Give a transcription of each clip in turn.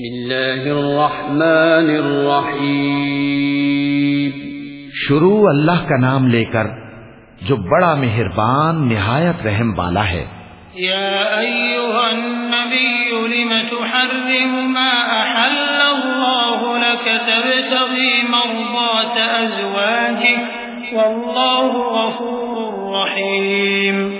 بسم الله الرحمن الرحيم شروع اللہ کا نام لے کر جو بڑا مہربان نہایت رحم والا ہے۔ يا أيها النبي لم تحرم ما أحل الله لك تبتغي مرضات أزواجك والله غفور رحيم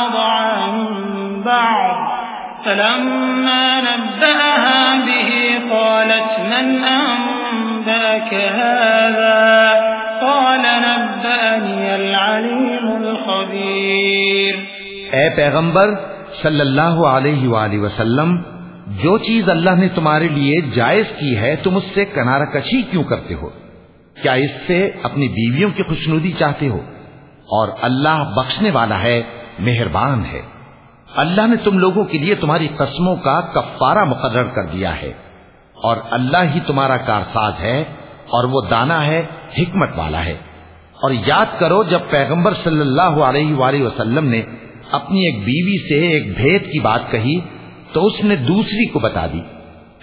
فلما نبأها به قالت من أنبأك هذا؟ قال نبأني العليم الخبير. اے پیغمبر صلی اللہ علیہ وآلہ وسلم، جو چیز اللہ نے تمہارے لیے جائز کی ہے، تم اس سے کنارہ کشی کیوں کرتے ہو؟ کیا اس سے اپنی بیویوں کی خوشنودی چاہتے ہو؟ اور اللہ بخشنے والا ہے، مہربان ہے۔ اللہ نے تم لوگوں کے لیے تمہاری قسموں کا کفارہ مقرر کر دیا ہے اور اللہ ہی تمہارا کارساز ہے اور وہ دانا ہے، حکمت والا ہے۔ اور یاد کرو جب پیغمبر صلی اللہ علیہ وآلہ وسلم نے اپنی ایک بیوی سے ایک بھید کی بات کہی تو اس نے دوسری کو بتا دی۔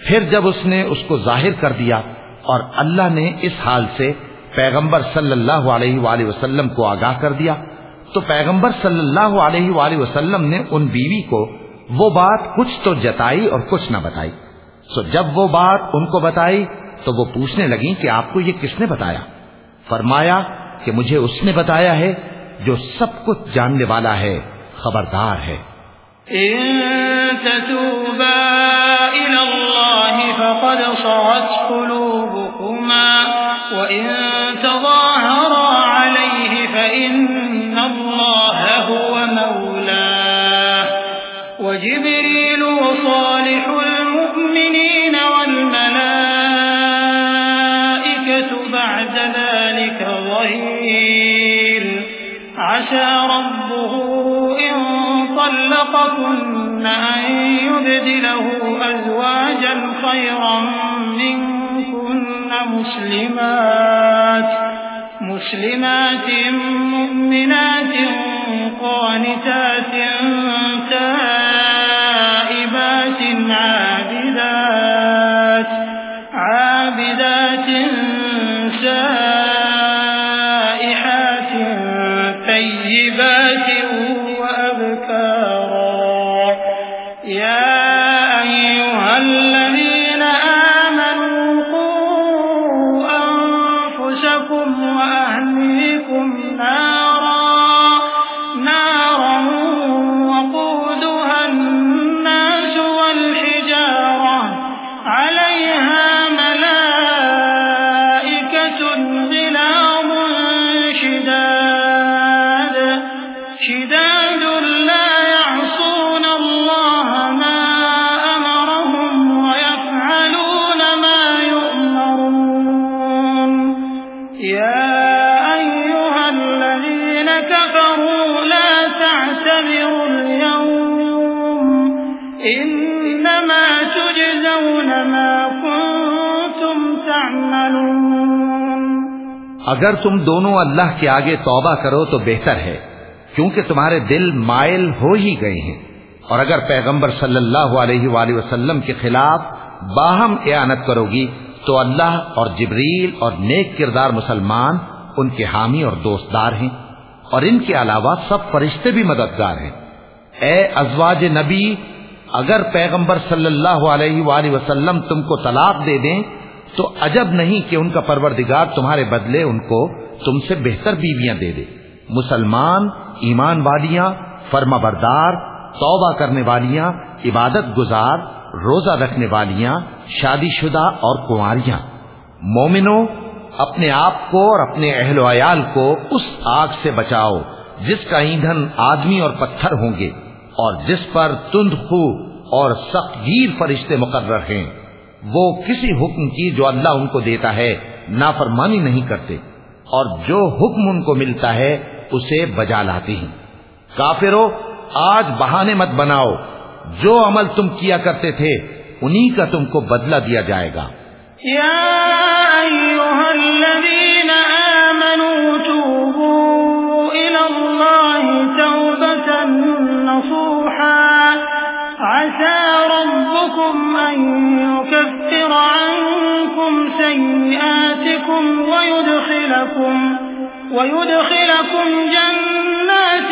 پھر جب اس نے اس کو ظاہر کر دیا اور اللہ نے اس حال سے پیغمبر صلی اللہ علیہ وآلہ وسلم کو آگاہ کر دیا تو پیغمبر صلی اللہ علیہ وآلہ وسلم نے ان بیوی کو وہ بات کچھ تو جتائی اور کچھ نہ بتائی۔ سو جب وہ بات ان کو بتائی تو وہ پوچھنے لگی کہ آپ کو یہ کس نے بتایا؟ فرمایا کہ مجھے اس نے بتایا ہے جو سب کچھ جاننے والا ہے، خبردار ہے۔ إن وجبريل وصالح المؤمنين والملائكة بعد ذلك ظهير. عسى ربه إن طلقكن أن يبدله أزواجا خيرا منكن مسلمات. مسلمات مؤمنات قانتات اگر تم دونوں اللہ کے آگے توبہ کرو تو بہتر ہے، کیونکہ تمہارے دل مائل ہو ہی گئے ہیں۔ اور اگر پیغمبر صلی اللہ علیہ وآلہ وسلم کے خلاف باہم اعانت کرو گی، تو اللہ اور جبریل اور نیک کردار مسلمان ان کے حامی اور دوستدار ہیں۔ اور ان کے علاوہ سب فرشتے بھی مددگار ہیں۔ اے ازواج نبی، اگر پیغمبر صلی اللہ علیہ وآلہ وسلم تم کو طلاق دے دیں تو عجب نہیں کہ ان کا پروردگار تمہارے بدلے ان کو تم سے بہتر بیویاں دے دے۔ مسلمان، ایمان والیاں، فرما بردار، توبہ کرنے والیاں، عبادت گزار، روزہ رکھنے والیاں، شادی شدہ اور کنواریاں۔ مومنو اپنے آپ کو اور اپنے اہل و عیال کو اس آگ سے بچاؤ جس کا ایندھن آدمی اور پتھر ہوں گے اور جس پر تند خو اور سخت گیر فرشتے مقرر ہیں۔ وہ کسی حکم کی جو اللہ ان کو دیتا ہے نافرمانی نہیں کرتے اور جو حکم ان کو ملتا ہے اسے بجا لاتے ہیں۔ کافرو، آج بہانے مت بناؤ۔ جو عمل تم کیا کرتے تھے، انہی کا تم کو بدلہ دیا جائے گا۔ یا ربكم أن يكفر عنكم سيئاتكم ويدخلكم, ويدخلكم جنات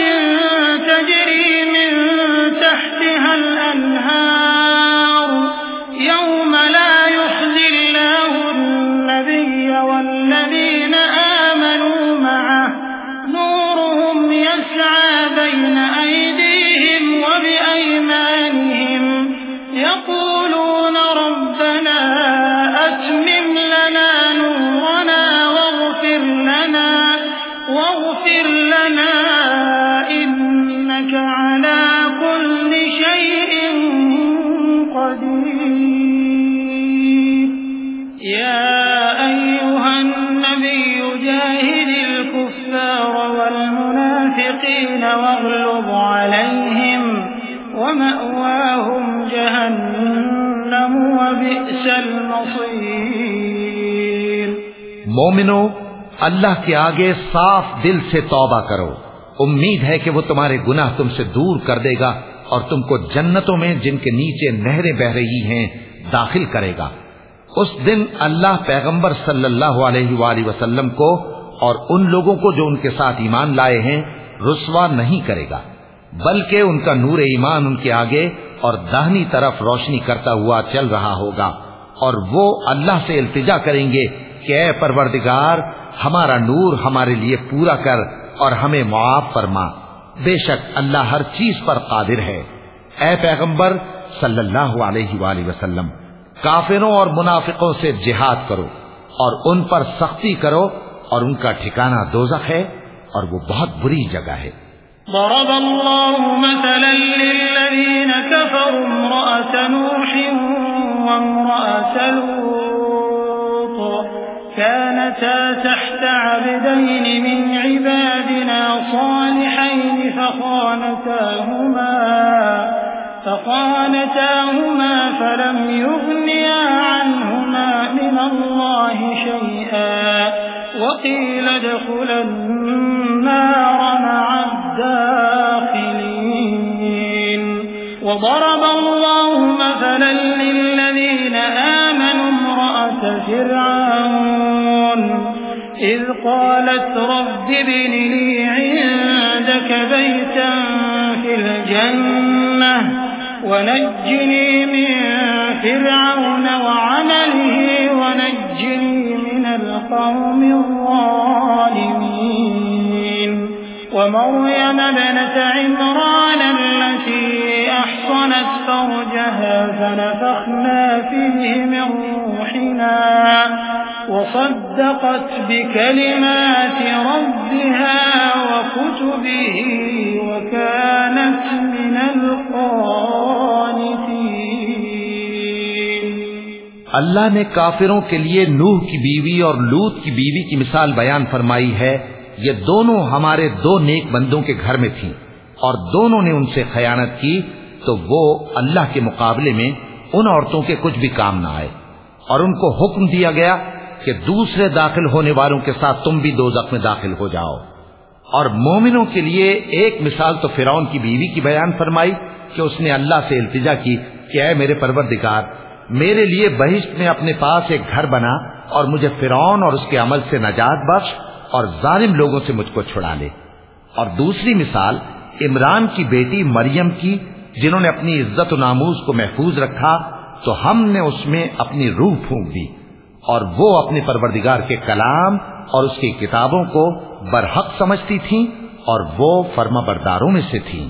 والمنافقين واغلب عليهم ومأواهم جهنم وبئس المصير مومنو، اللہ کے آگے صاف دل سے توبہ کرو۔ امید ہے کہ وہ تمہارے گناہ تم سے دور کر دے گا اور تم کو جنتوں میں جن کے نیچے نہریں بہ رہی ہیں داخل کرے گا۔ اس دن اللہ پیغمبر صلی اللہ علیہ وآلہ وسلم کو اور ان لوگوں کو جو ان کے ساتھ ایمان لائے ہیں رسوا نہیں کرے گا، بلکہ ان کا نور ایمان ان کے آگے اور دہنی طرف روشنی کرتا ہوا چل رہا ہوگا۔ اور وہ اللہ سے التجا کریں گے کہ اے پروردگار، ہمارا نور ہمارے لیے پورا کر اور ہمیں معاف فرما۔ بے شک اللہ ہر چیز پر قادر ہے۔ اے پیغمبر، صلی اللہ علیہ وآلہ وسلم، کافروں اور منافقوں سے جہاد کرو اور ان پر سختی کرو اور ان کا ٹھکانہ دوزخ ہے۔ اور وہ بہت بری جگہ ہے۔ ضرب الله مثلا للذين كفروا امرأة نوح وامرأة لوط كانتا تحت عبدين من عبادنا صالحين فخانتاهما فخانتاهما فلم يغنيا عنهما من الله شيئا. وقيل ادخلا النار مع الداخلين. وضرب الله مثلا للذين آمنوا امرأة فرعون. إذ قالت رب ابن لي عندك بيتا في الجنة ونجني من فرعون وعمله القوم الظالمين. ومريم ابنة عمران التي أحصنت فرجها فنفخنا فيه من روحنا وصدقت بكلمات ربها وكتبه وكانت من القانتين. اللہ نے کافروں کے لیے نوح کی بیوی اور لوت کی بیوی کی مثال بیان فرمائی ہے، یہ دونوں ہمارے دو نیک بندوں کے گھر میں تھیں۔ اور دونوں نے ان سے خیانت کی تو وہ اللہ کے مقابلے میں ان عورتوں کے کچھ بھی کام نہ آئے۔ اور ان کو حکم دیا گیا کہ دوسرے داخل ہونے والوں کے ساتھ تم بھی دو میں داخل ہو جاؤ۔ اور مومنوں کے لیے ایک مثال تو فرعون کی بیوی کی بیان فرمائی کہ اس نے اللہ سے التجا کی کہ اے میرے پروردگار میرے لیے بہشت میں اپنے پاس ایک گھر بنا اور مجھے فرعون اور اس کے عمل سے نجات بخش اور ظالم لوگوں سے مجھ کو چھڑا لے۔ اور دوسری مثال، عمران کی بیٹی مریم کی، جنہوں نے اپنی عزت و ناموز کو محفوظ رکھا، تو ہم نے اس میں اپنی روح پھونک دی اور وہ اپنے پروردگار کے کلام اور اس کی کتابوں کو برحق سمجھتی تھیں اور وہ فرما برداروں میں سے تھیں۔